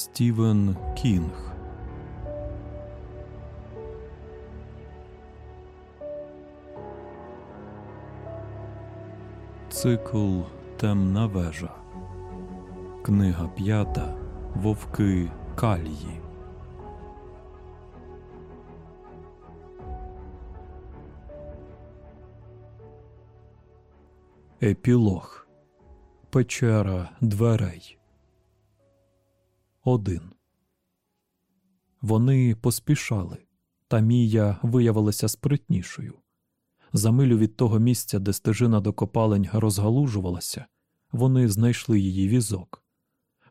Стівен Кінг Цикл Темна вежа. Книга п'ята Вовки Калії. Епілог Печера дверей. Один. Вони поспішали, та Мія виявилася спритнішою. За милю від того місця, де стежина до копалень розгалужувалася, вони знайшли її візок.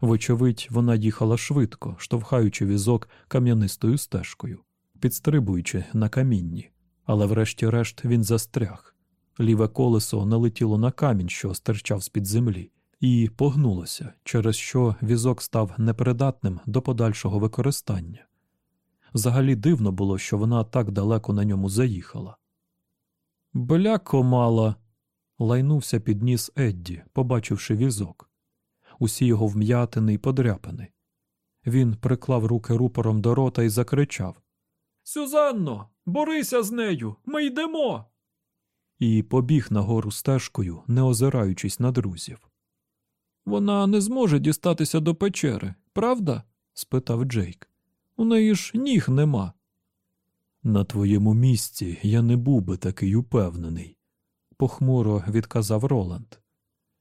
Вочевидь, вона їхала швидко, штовхаючи візок кам'янистою стежкою, підстрибуючи на камінні, але врешті-решт він застряг. Ліве колесо налетіло на камінь, що стирчав з під землі, і погнулося, через що візок став непридатним до подальшого використання. Взагалі дивно було, що вона так далеко на ньому заїхала. Бляко мала. лайнувся під ніс Едді, побачивши візок. Усі його вм'ятини й подряпини. Він приклав руки рупором до рота і закричав Сюзанно, борися з нею, ми йдемо. І побіг нагору стежкою, не озираючись на друзів. Вона не зможе дістатися до печери, правда? спитав Джейк. У неї ж ніг нема. На твоєму місці я не був би такий упевнений, похмуро відказав Роланд.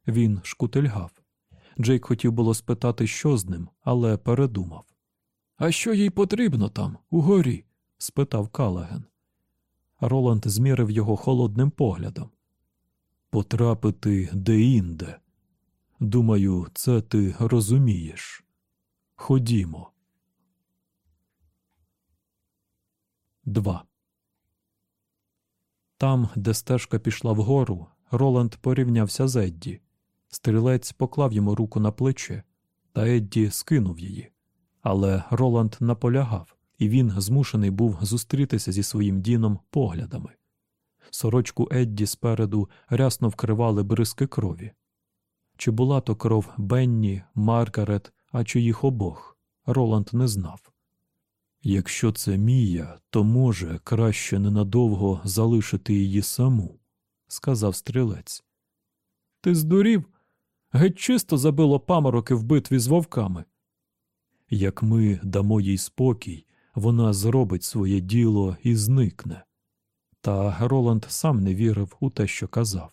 Він шкутильгав. Джейк хотів було спитати, що з ним, але передумав. А що їй потрібно там, угорі? спитав Калаген. Роланд змірив його холодним поглядом. Потрапити де-інде. Думаю, це ти розумієш. Ходімо. 2. Там, де стежка пішла вгору, Роланд порівнявся з Едді. Стрілець поклав йому руку на плече, та Едді скинув її. Але Роланд наполягав, і він змушений був зустрітися зі своїм діном поглядами. Сорочку Едді спереду рясно вкривали бризки крові. Чи була то кров Бенні, Маргарет, а чи їх обох, Роланд не знав. Якщо це Мія, то може краще ненадовго залишити її саму, сказав стрілець. Ти здурів? Геть чисто забило памороки в битві з вовками. Як ми дамо їй спокій, вона зробить своє діло і зникне. Та Роланд сам не вірив у те, що казав.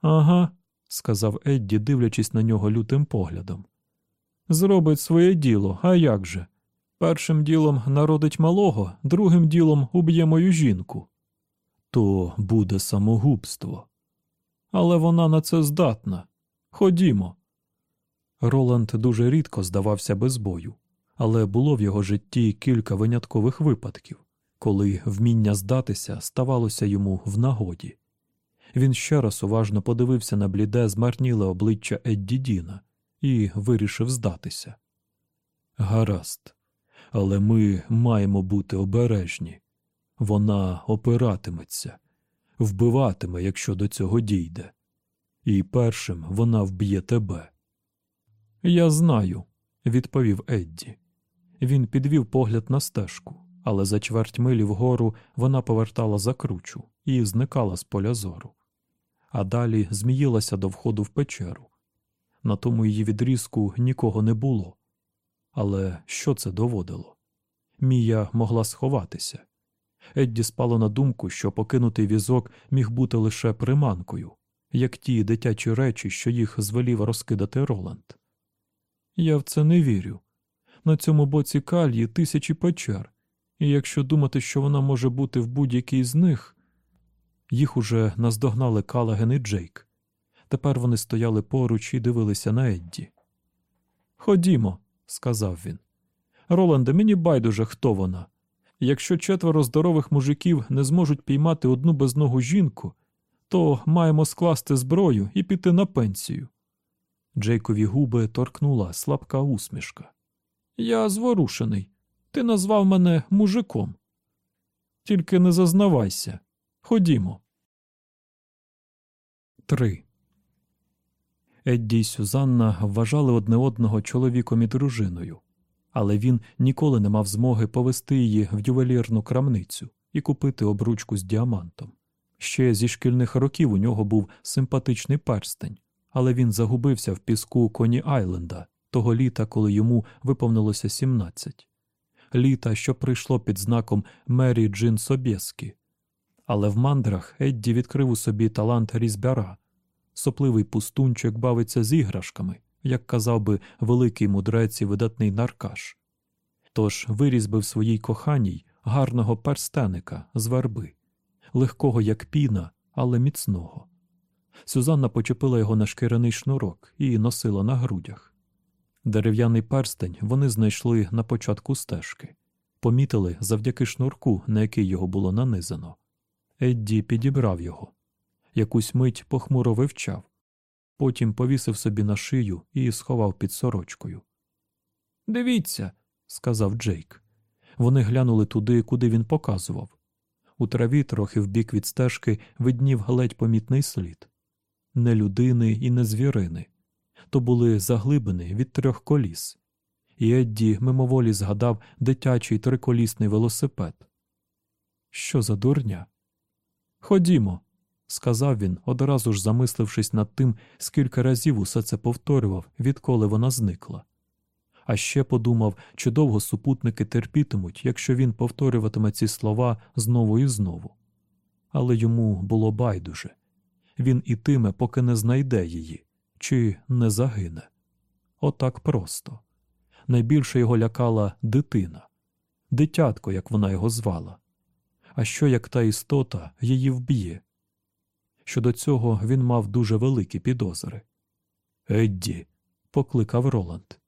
Ага, сказав Едді, дивлячись на нього лютим поглядом. Зробить своє діло, а як же? Першим ділом народить малого, другим ділом уб'є мою жінку. То буде самогубство. Але вона на це здатна. Ходімо. Роланд дуже рідко здавався без бою, але було в його житті кілька виняткових випадків, коли вміння здатися ставалося йому в нагоді. Він ще раз уважно подивився на бліде, змарніле обличчя Едді Діна і вирішив здатися. Гаразд, але ми маємо бути обережні. Вона опиратиметься, вбиватиме, якщо до цього дійде, і першим вона вб'є тебе. Я знаю, відповів Едді. Він підвів погляд на стежку, але за чверть милі вгору вона повертала за кручу і зникала з поля зору, а далі зміїлася до входу в печеру. На тому її відрізку нікого не було. Але що це доводило? Мія могла сховатися. Едді спало на думку, що покинутий візок міг бути лише приманкою, як ті дитячі речі, що їх звелів розкидати Роланд. Я в це не вірю. На цьому боці кальї тисячі печер, і якщо думати, що вона може бути в будь-якій з них, їх уже наздогнали Калаген і Джейк. Тепер вони стояли поруч і дивилися на Едді. Ходімо, сказав він. Роланде, мені байдуже, хто вона. Якщо четверо здорових мужиків не зможуть піймати одну безногу жінку, то маємо скласти зброю і піти на пенсію. Джейкові губи торкнула слабка усмішка. Я зворушений. Ти назвав мене мужиком. Тільки не зазнавайся. Ходімо. Три. Едді й Сюзанна вважали одне одного чоловіком і дружиною, але він ніколи не мав змоги повести її в ювелірну крамницю і купити обручку з діамантом. Ще зі шкільних років у нього був симпатичний перстень, але він загубився в піску Коні Айленда того літа, коли йому виповнилося 17. Літа, що прийшло під знаком Мері Джин Собєскі. Але в мандрах Едді відкрив у собі талант різьбяра. Сопливий пустунчик бавиться з іграшками, як казав би великий мудрець і видатний наркаш. Тож вирізбив своїй коханій гарного перстеника з верби, легкого, як піна, але міцного. Сюзанна почепила його на шкіряний шнурок і носила на грудях. Дерев'яний перстень вони знайшли на початку стежки, помітили завдяки шнурку, на який його було нанизано. Едді підібрав його. Якусь мить похмуро вивчав, потім повісив собі на шию і сховав під сорочкою. Дивіться, сказав Джейк. Вони глянули туди, куди він показував. У траві, трохи вбік від стежки, виднів ледь помітний слід не людини і не звірини. То були заглибини від трьох коліс, і Едді мимоволі згадав дитячий триколісний велосипед. Що за дурня? Ходімо, сказав він, одразу ж замислившись над тим, скільки разів усе це повторював, відколи вона зникла. А ще подумав, чи довго супутники терпітимуть, якщо він повторюватиме ці слова знову і знову. Але йому було байдуже він ітиме, поки не знайде її, чи не загине. Отак просто. Найбільше його лякала дитина, дитятко, як вона його звала. А що як та істота її вб'є? Щодо цього він мав дуже великі підозри. Едді, покликав Роланд.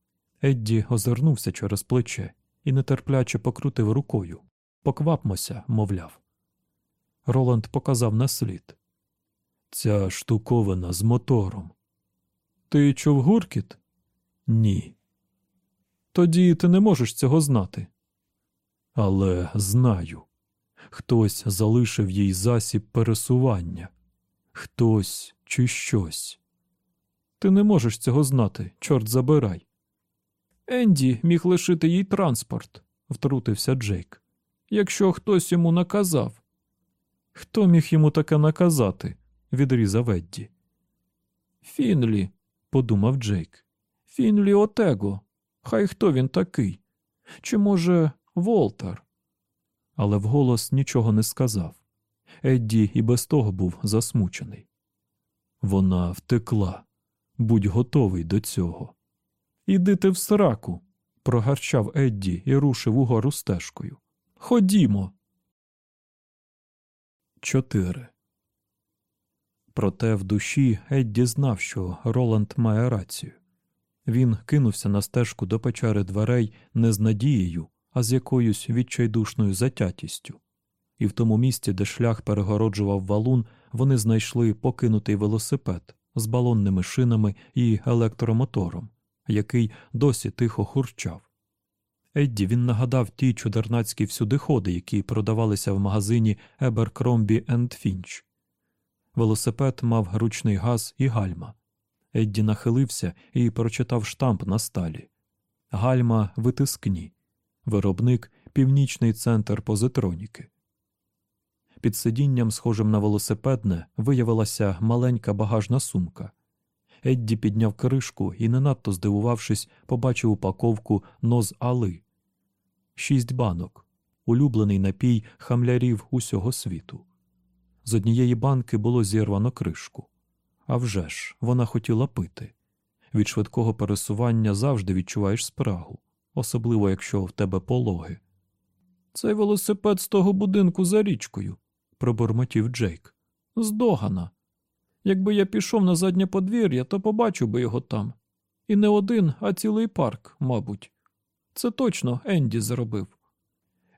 Едді озирнувся через плече і нетерпляче покрутив рукою. Поквапмося, мовляв. Роланд показав на слід. Ця штуковина з мотором. Ти чув гуркіт? Ні. Тоді ти не можеш цього знати. Але знаю. Хтось залишив їй засіб пересування, хтось чи щось. Ти не можеш цього знати, чорт забирай. Енді міг лишити їй транспорт, втрутився Джейк. Якщо хтось йому наказав. Хто міг йому таке наказати? відрізав Едді. Фінлі, подумав Джейк. Фінлі Отего. Хай хто він такий? Чи, може, Волтер? Але вголос нічого не сказав. Едді і без того був засмучений. Вона втекла. Будь готовий до цього. Іди ти в сраку, прогарчав Едді і рушив угору стежкою. Ходімо. 4. Проте в душі Едді знав, що Роланд має рацію. Він кинувся на стежку до печери дверей не з надією, а з якоюсь відчайдушною затятістю. І в тому місці, де шлях перегороджував валун, вони знайшли покинутий велосипед з балонними шинами і електромотором, який досі тихо хурчав. Едді він нагадав ті чудернацькі всюдиходи, які продавалися в магазині енд Фінч. Велосипед мав ручний газ і гальма. Едді нахилився і прочитав штамп на сталі. Гальма витискні. Виробник Північний центр позитроніки. Під сидінням, схожим на велосипедне, виявилася маленька багажна сумка. Едді підняв кришку і, не надто здивувавшись, побачив упаковку ноз Али. Шість банок, улюблений напій хамлярів усього світу. З однієї банки було зірвано кришку. А вже ж, вона хотіла пити. Від швидкого пересування завжди відчуваєш спрагу, особливо якщо в тебе пологи. Цей велосипед з того будинку за річкою, пробурмотів Джейк. Здогана. Якби я пішов на заднє подвір'я, то побачив би його там. І не один, а цілий парк, мабуть. Це точно Енді зробив.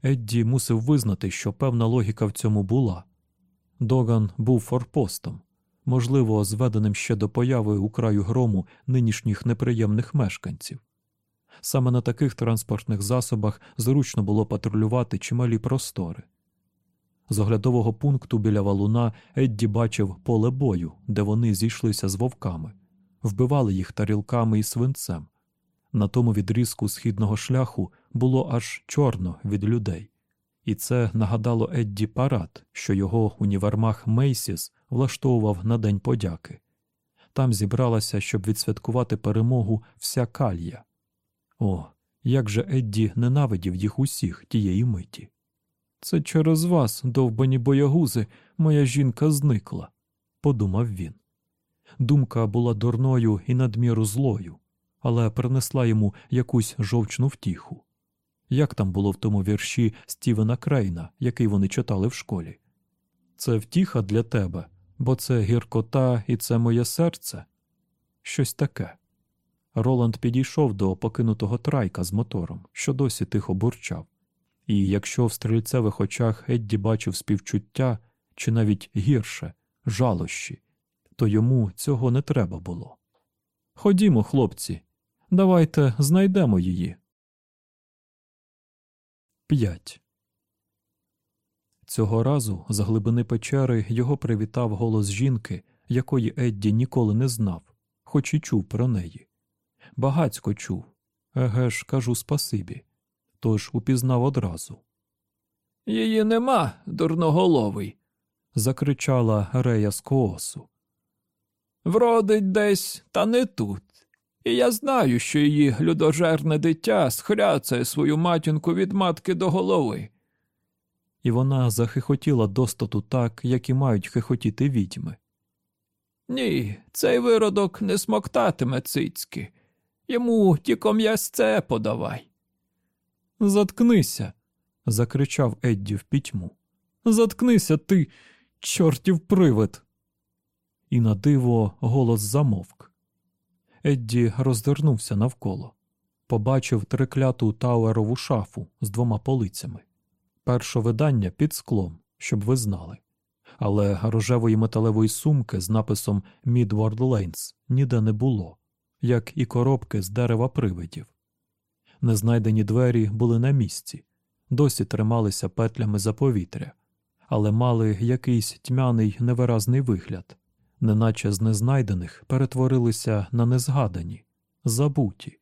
Едді мусив визнати, що певна логіка в цьому була. Доган був форпостом, можливо, зведеним ще до появи у краю грому нинішніх неприємних мешканців. Саме на таких транспортних засобах зручно було патрулювати чималі простори. З оглядового пункту біля валуна Едді бачив поле бою, де вони зійшлися з вовками, вбивали їх тарілками і свинцем, На тому відрізку східного шляху було аж чорно від людей, і це нагадало Едді парад, що його універмаг Мейсіс влаштовував на День подяки. Там зібралася, щоб відсвяткувати перемогу вся калья. О, як же Едді ненавидів їх усіх тієї миті. Це через вас, довбані боягузи, моя жінка зникла, подумав він. Думка була дурною і надміру злою, але принесла йому якусь жовчну втіху. Як там було в тому вірші Стівена Крейна, який вони читали в школі? Це втіха для тебе, бо це гіркота і це моє серце? Щось таке. Роланд підійшов до покинутого трайка з мотором, що досі тихо бурчав, і якщо в стрільцевих очах Едді бачив співчуття чи навіть гірше жалощі, то йому цього не треба було. Ходімо, хлопці, давайте знайдемо її. 5. Цього разу з глибини печери його привітав голос жінки, якої Едді ніколи не знав, хоч і чув про неї. Багацько чув. Еге ж, кажу спасибі. Тож упізнав одразу. Її нема, дурноголовий. закричала Рея з коосу. Вродить десь, та не тут. І я знаю, що її людожерне дитя схряцає свою матінку від матки до голови. І вона захихотіла достату так, як і мають хихотіти відьми. Ні, цей виродок не смоктатиме цицьки. Йому тільки м'ясце подавай. Заткнися. закричав Едді в пітьму. Заткнися ти, чортів привид. І на диво голос замовк. Едді роздернувся навколо, побачив трикляту тауерову шафу з двома полицями. Перше видання під склом, щоб ви знали. Але рожевої металевої сумки з написом Midward Lanes ніде не було, як і коробки з дерева привидів. Незнайдені двері були на місці, досі трималися петлями за повітря, але мали якийсь тьмяний невиразний вигляд, неначе з незнайдених перетворилися на незгадані, забуті,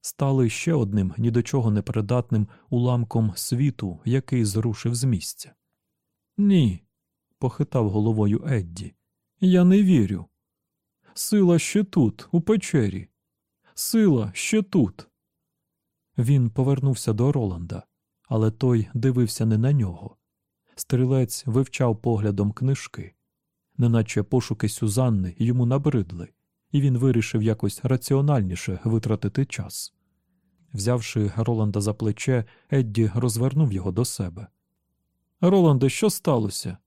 стали ще одним ні до чого непридатним уламком світу, який зрушив з місця. Ні, похитав головою Едді. Я не вірю. Сила ще тут, у печері. Сила ще тут. Він повернувся до Роланда, але той дивився не на нього. Стрілець вивчав поглядом книжки, неначе пошуки Сюзанни йому набридли, і він вирішив якось раціональніше витратити час. Взявши Роланда за плече, Едді розвернув його до себе. Роланде, що сталося?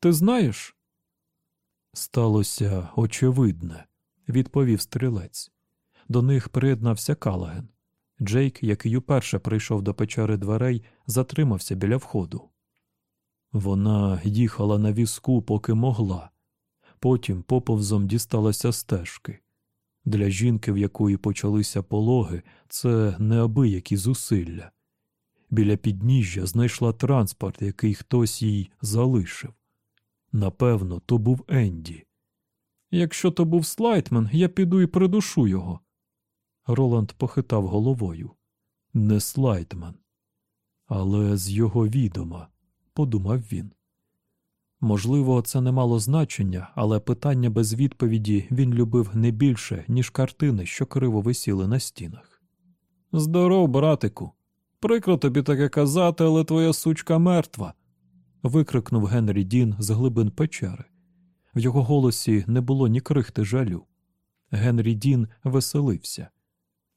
Ти знаєш? Сталося очевидне, відповів стрілець. До них приєднався Калаген. Джейк, який уперше прийшов до печери дверей, затримався біля входу. Вона їхала на візку, поки могла, потім поповзом дісталася стежки. Для жінки, в якої почалися пологи, це неабиякі зусилля. Біля підніжжя знайшла транспорт, який хтось їй залишив. Напевно, то був Енді. Якщо то був слайтмен, я піду і придушу його. Роланд похитав головою. Не слайтмен. Але з його відома, подумав він. Можливо, це не мало значення, але питання без відповіді він любив не більше, ніж картини, що криво висіли на стінах. Здоров, братику. Прикро тобі таке казати, але твоя сучка мертва. викрикнув Генрі Дін з глибин печери. В його голосі не було ні крихти жалю. Генрі Дін веселився.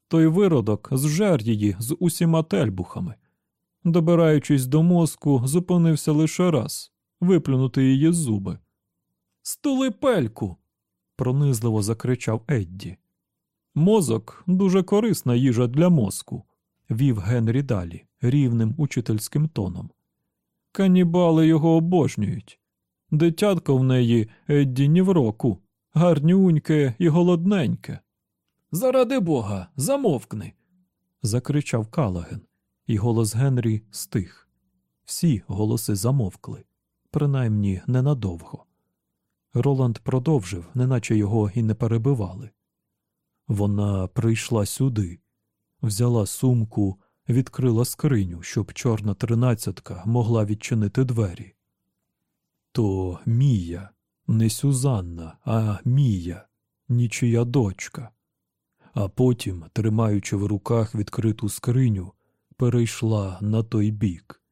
Той виродок зжер її з усіма тельбухами. Добираючись до мозку, зупинився лише раз виплюнути її зуби. Стули пельку. пронизливо закричав Едді. Мозок дуже корисна їжа для мозку, вів Генрі далі рівним учительським тоном. Канібали його обожнюють. Дитятко в неї Едді ні в року, гарнюньке і голодненьке. Заради бога, замовкни. закричав Калаген, і голос Генрі стих. Всі голоси замовкли, принаймні ненадовго. Роланд продовжив, неначе його і не перебивали. Вона прийшла сюди, взяла сумку, відкрила скриню, щоб чорна тринадцятка могла відчинити двері. То Мія, не Сюзанна, а Мія, нічия дочка. А потім, тримаючи в руках відкриту скриню, перейшла на той бік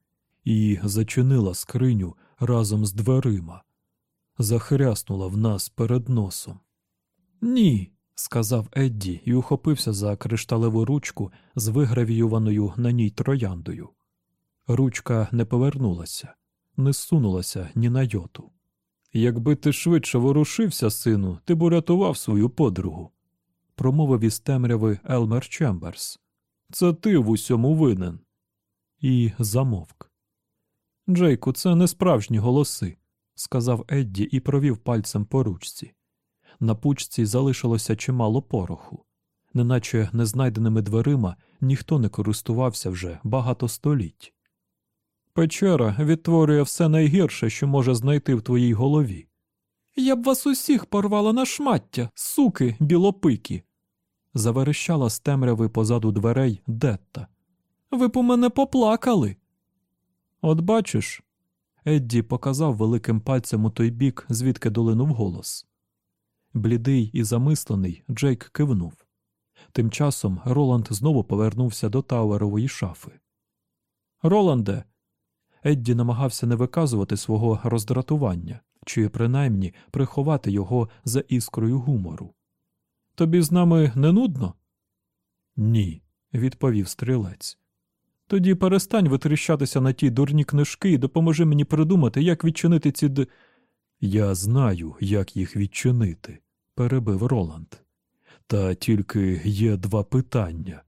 і зачинила скриню разом з дверима, захряснула в нас перед носом. Ні, сказав Едді і ухопився за кришталеву ручку з вигравіюваною на ній трояндою. Ручка не повернулася, не сунулася ні на йоту. Якби ти швидше ворушився, сину, ти б урятував свою подругу, промовив із темряви Елмер Чемберс. Це ти в усьому винен. І замовк. Джейку, це не справжні голоси, сказав Едді і провів пальцем по ручці. На пучці залишилося чимало пороху, неначе незнайденими дверима ніхто не користувався вже багато століть. Печера відтворює все найгірше, що може знайти в твоїй голові. Я б вас усіх порвала на шмаття, суки білопикі. Заверещала з темряви позаду дверей Детта. Ви по мене поплакали. От бачиш, Едді показав великим пальцем у той бік, звідки долинув голос. Блідий і замислений, Джейк кивнув. Тим часом Роланд знову повернувся до Тауерової шафи. Роланде. Едді намагався не виказувати свого роздратування чи принаймні приховати його за іскрою гумору. Тобі з нами не нудно? Ні, відповів стрілець. Тоді перестань витріщатися на ті дурні книжки і допоможи мені придумати, як відчинити ці д. Я знаю, як їх відчинити, перебив Роланд. Та тільки є два питання.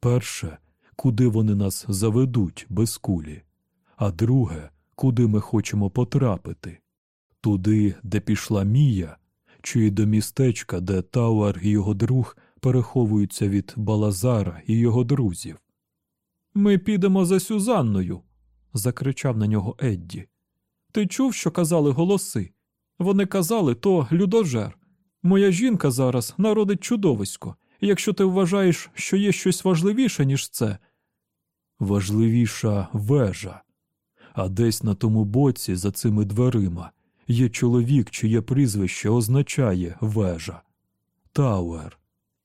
Перше, куди вони нас заведуть без кулі, а друге, куди ми хочемо потрапити туди, де пішла Мія, чи до містечка, де Тауер і його друг переховуються від Балазара і його друзів. Ми підемо за Сюзанною, закричав на нього Едді. Ти чув, що казали голоси? Вони казали то людожер. Моя жінка зараз народить чудовисько, якщо ти вважаєш, що є щось важливіше, ніж це. Важливіша вежа. А десь на тому боці, за цими дверима, є чоловік, чиє прізвище означає вежа. Тауер.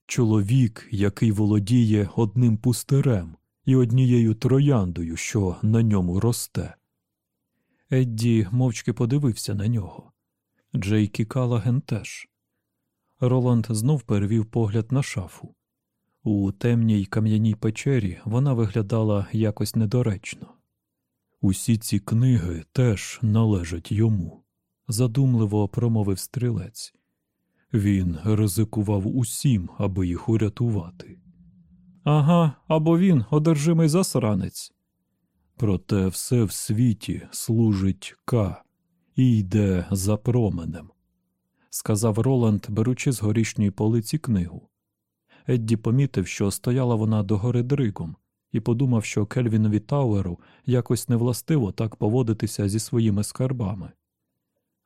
Чоловік, який володіє одним пустирем і однією трояндою, що на ньому росте. Едді мовчки подивився на нього. Джейкі Калаген теж. Роланд знов перевів погляд на шафу. У темній кам'яній печері вона виглядала якось недоречно. Усі ці книги теж належать йому, задумливо промовив стрілець. Він ризикував усім, аби їх урятувати. Ага, або він одержимий засранець. Проте все в світі служить К і йде за променем, сказав Роланд, беручи з горішньої полиці книгу. Едді помітив, що стояла вона догори дригом, і подумав, що Кельвінові Тауеру якось невластиво так поводитися зі своїми скарбами.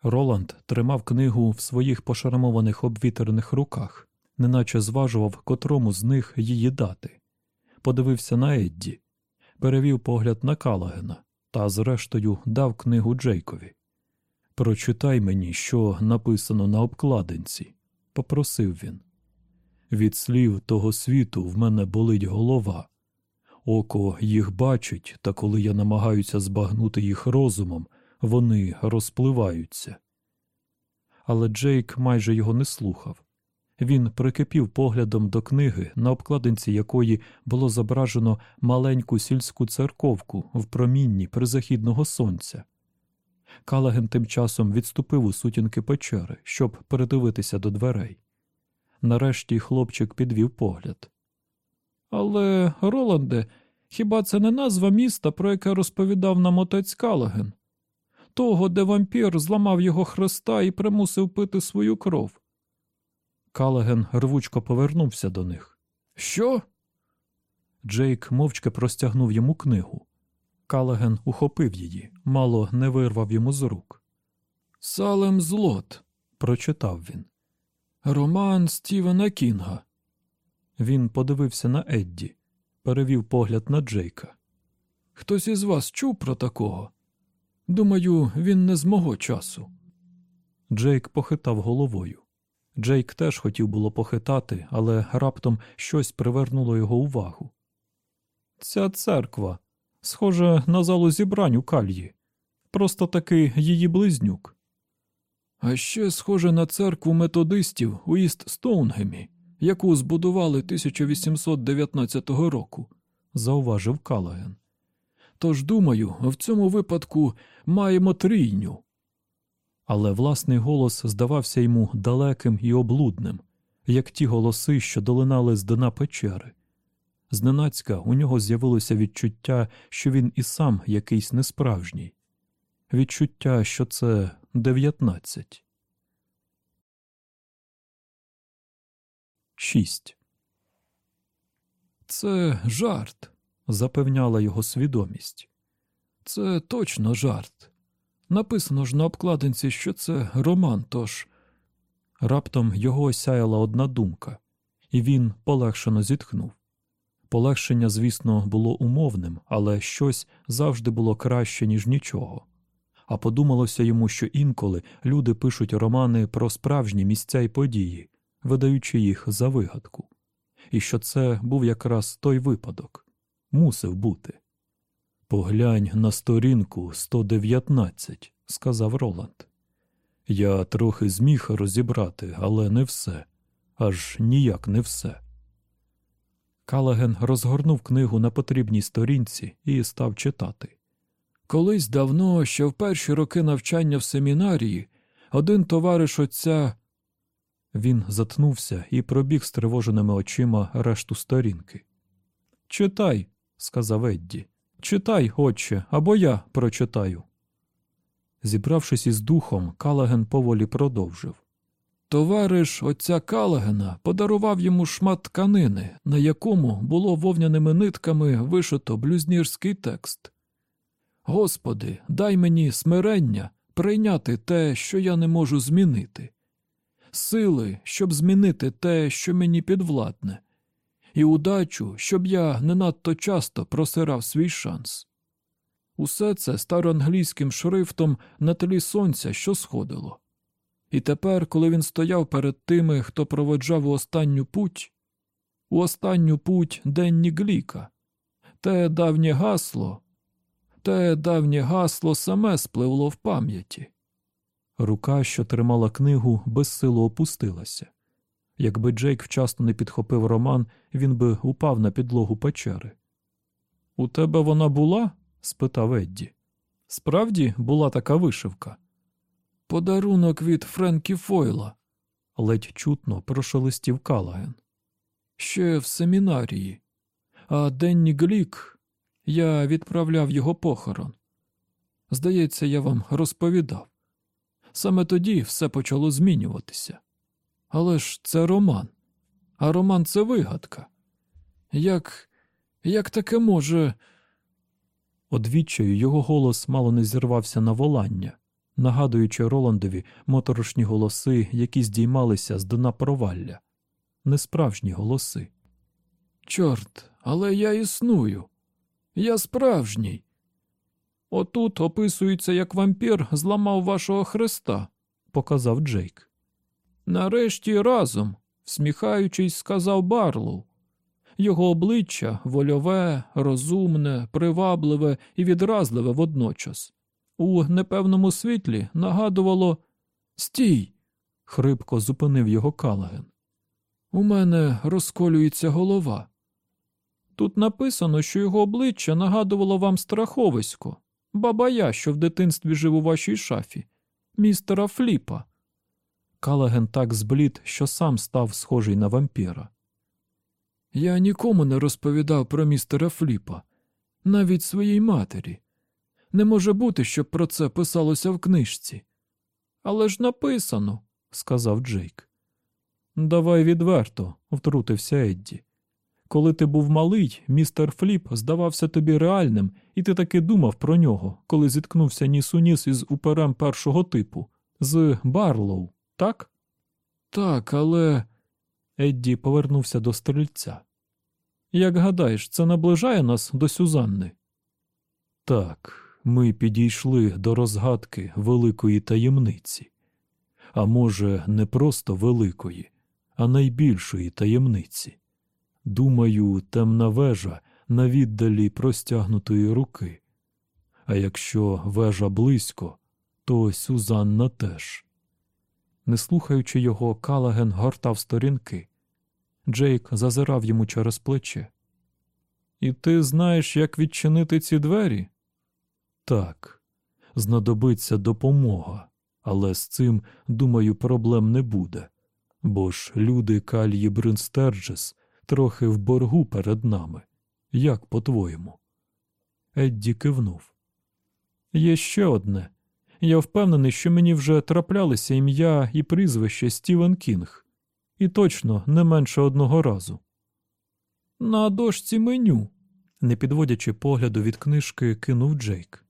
Роланд тримав книгу в своїх пошарамованих обвітерних руках, неначе зважував, котрому з них її дати. Подивився на Едді, перевів погляд на Калагена та, зрештою, дав книгу Джейкові. Прочитай мені, що написано на обкладинці, попросив він. Від слів того світу в мене болить голова. Око їх бачить, та коли я намагаюся збагнути їх розумом, вони розпливаються. Але Джейк майже його не слухав. Він прикипів поглядом до книги, на обкладинці якої було зображено маленьку сільську церковку в промінні призахідного сонця. Калаген тим часом відступив у сутінки печери, щоб передивитися до дверей. Нарешті хлопчик підвів погляд. Але, Роланде, хіба це не назва міста, про яке розповідав нам отець Калаген? Того, де вампір зламав його хреста і примусив пити свою кров. Калаген рвучко повернувся до них. Що? Джейк мовчки простягнув йому книгу. Калаген ухопив її, мало не вирвав йому з рук. Салем Злот, прочитав він. Роман Стівена Кінга. Він подивився на Едді, перевів погляд на Джейка. Хтось із вас чув про такого? Думаю, він не з мого часу. Джейк похитав головою. Джейк теж хотів було похитати, але раптом щось привернуло його увагу. Ця церква, схожа на залу зібрань у кальї. Просто таки її близнюк. А ще схоже на церкву методистів у Іст Стоунгемі, яку збудували 1819 року, зауважив Калаген. Тож, думаю, в цьому випадку маємо трійню. Але власний голос здавався йому далеким і облудним, як ті голоси, що долинали з дна печери. Зненацька у нього з'явилося відчуття, що він і сам якийсь несправжній, відчуття, що це дев'ятнадцять. Шість. Це жарт, запевняла його свідомість. Це точно жарт. Написано ж на обкладинці, що це роман, тож. Раптом його осяяла одна думка, і він полегшено зітхнув. Полегшення, звісно, було умовним, але щось завжди було краще, ніж нічого. А подумалося йому, що інколи люди пишуть романи про справжні місця й події, видаючи їх за вигадку, і що це був якраз той випадок мусив бути. Поглянь на сторінку 119, сказав Роланд. Я трохи зміг розібрати, але не все, аж ніяк не все. Калаген розгорнув книгу на потрібній сторінці і став читати. Колись давно, ще в перші роки навчання в семінарії, один товариш отця. Він затнувся і пробіг стривоженими очима решту сторінки. Читай, сказав Едді. Читай, отче, або я прочитаю. Зібравшись із духом, Калаген поволі продовжив. Товариш отця Калагена подарував йому шмат тканини, на якому було вовняними нитками вишито блюзнірський текст. Господи, дай мені смирення прийняти те, що я не можу змінити, сили, щоб змінити те, що мені підвладне, і удачу, щоб я не надто часто просирав свій шанс. Усе це староанглійським шрифтом на тлі сонця, що сходило. І тепер, коли він стояв перед тими, хто проводжав у останню путь, у останню путь денні гліка, те давнє гасло, те давнє гасло саме спливло в пам'яті. Рука, що тримала книгу, безсило опустилася. Якби Джейк вчасно не підхопив роман, він би упав на підлогу печери. У тебе вона була? спитав Едді. Справді була така вишивка. Подарунок від Френкі Фойла, ледь чутно прошелестів Калаген. Ще в семінарії, а Денні Глік я відправляв його похорон. Здається, я вам розповідав. Саме тоді все почало змінюватися. Але ж це роман, а роман це вигадка. Як як таке може. Одвічаю його голос мало не зірвався на волання, нагадуючи Роландові моторошні голоси, які здіймалися з дна провалля, несправжні голоси. Чорт, але я існую. Я справжній. Отут описується, як вампір зламав вашого хреста, показав Джейк. Нарешті разом, всміхаючись, сказав Барлоу. Його обличчя вольове, розумне, привабливе і відразливе водночас. У непевному світлі нагадувало Стій. хрипко зупинив його Калаген. У мене розколюється голова. Тут написано, що його обличчя нагадувало вам страховисько, бабая, що в дитинстві жив у вашій шафі, містера Фліпа. Калаген так зблід, що сам став схожий на вампіра. Я нікому не розповідав про містера Фліпа, навіть своїй матері. Не може бути, щоб про це писалося в книжці. Але ж написано, сказав Джейк. Давай відверто, втрутився Едді. Коли ти був малий, містер Фліп здавався тобі реальним, і ти таки думав про нього, коли зіткнувся ніс у ніс із уперем першого типу, з Барлоу, так? Так, але. Едді повернувся до стрільця. Як гадаєш, це наближає нас до Сюзанни? Так, ми підійшли до розгадки великої таємниці. А може, не просто великої, а найбільшої таємниці. Думаю, темна вежа на віддалі простягнутої руки. А якщо вежа близько, то Сюзанна теж. Не слухаючи його, Калаген гортав сторінки. Джейк зазирав йому через плече. І ти знаєш, як відчинити ці двері? Так, знадобиться допомога, але з цим, думаю, проблем не буде. Бо ж люди Кальї Бринстерджес трохи в боргу перед нами. Як по-твоєму? Едді кивнув. Є ще одне. Я впевнений, що мені вже траплялися ім'я і прізвище Стівен Кінг. І точно не менше одного разу. На дошці меню, не підводячи погляду від книжки, кинув Джейк.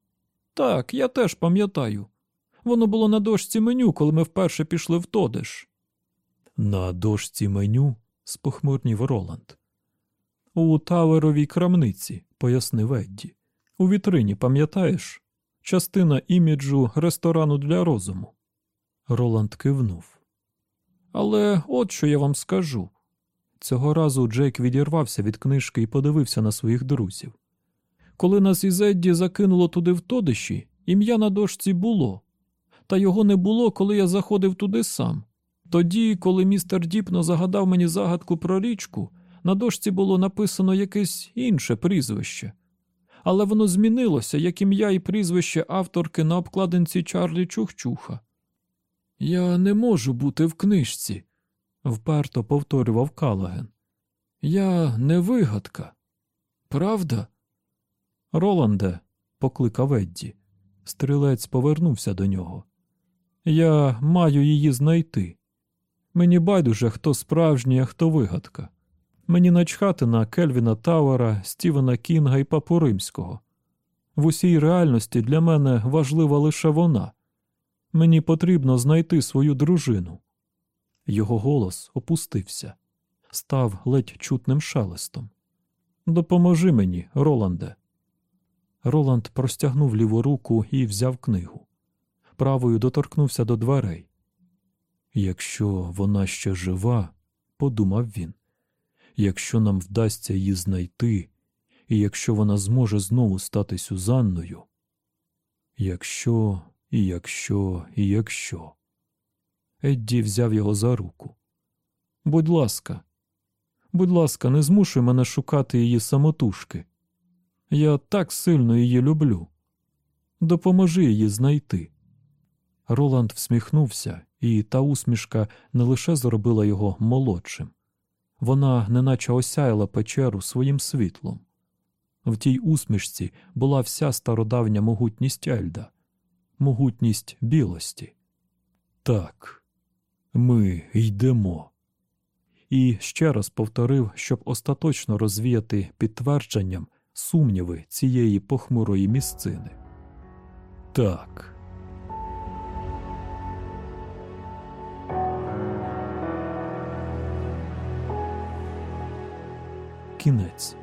Так, я теж пам'ятаю. Воно було на дошці меню, коли ми вперше пішли в Тодеш. На дошці меню? спохмурнів Роланд. У таверовій крамниці, пояснив Едді. У вітрині, пам'ятаєш? Частина іміджу ресторану для розуму. Роланд кивнув. Але от що я вам скажу. Цього разу Джейк відірвався від книжки і подивився на своїх друзів. Коли нас із Едді закинуло туди в тодиші, ім'я на дошці було, та його не було, коли я заходив туди сам. Тоді, коли містер Діпно загадав мені загадку про річку, на дошці було написано якесь інше прізвище. Але воно змінилося, як ім'я і прізвище авторки на обкладинці Чарлі Чухчуха. Я не можу бути в книжці, вперто повторював Калаген. Я не вигадка. Правда? Роланде, покликав Едді. Стрілець повернувся до нього. Я маю її знайти. Мені байдуже, хто справжній, а хто вигадка. Мені начхати на Кельвіна Тауера, Стівена Кінга і Папу Римського. В усій реальності для мене важлива лише вона. Мені потрібно знайти свою дружину. Його голос опустився, став ледь чутним шелестом. Допоможи мені, Роланде. Роланд простягнув ліву руку і взяв книгу. Правою доторкнувся до дверей. Якщо вона ще жива, подумав він, якщо нам вдасться її знайти, і якщо вона зможе знову стати Сюзанною, якщо, і якщо, і якщо. Едді взяв його за руку. Будь ласка, будь ласка, не змушуй мене шукати її самотужки. Я так сильно її люблю. Допоможи її знайти. Роланд всміхнувся, і та усмішка не лише зробила його молодшим, вона неначе осяяла печеру своїм світлом. В тій усмішці була вся стародавня могутність Ельда, могутність білості. Так, ми йдемо. І ще раз повторив, щоб остаточно розвіяти підтвердженням сумніви цієї похмурої місцини. Так. Кінець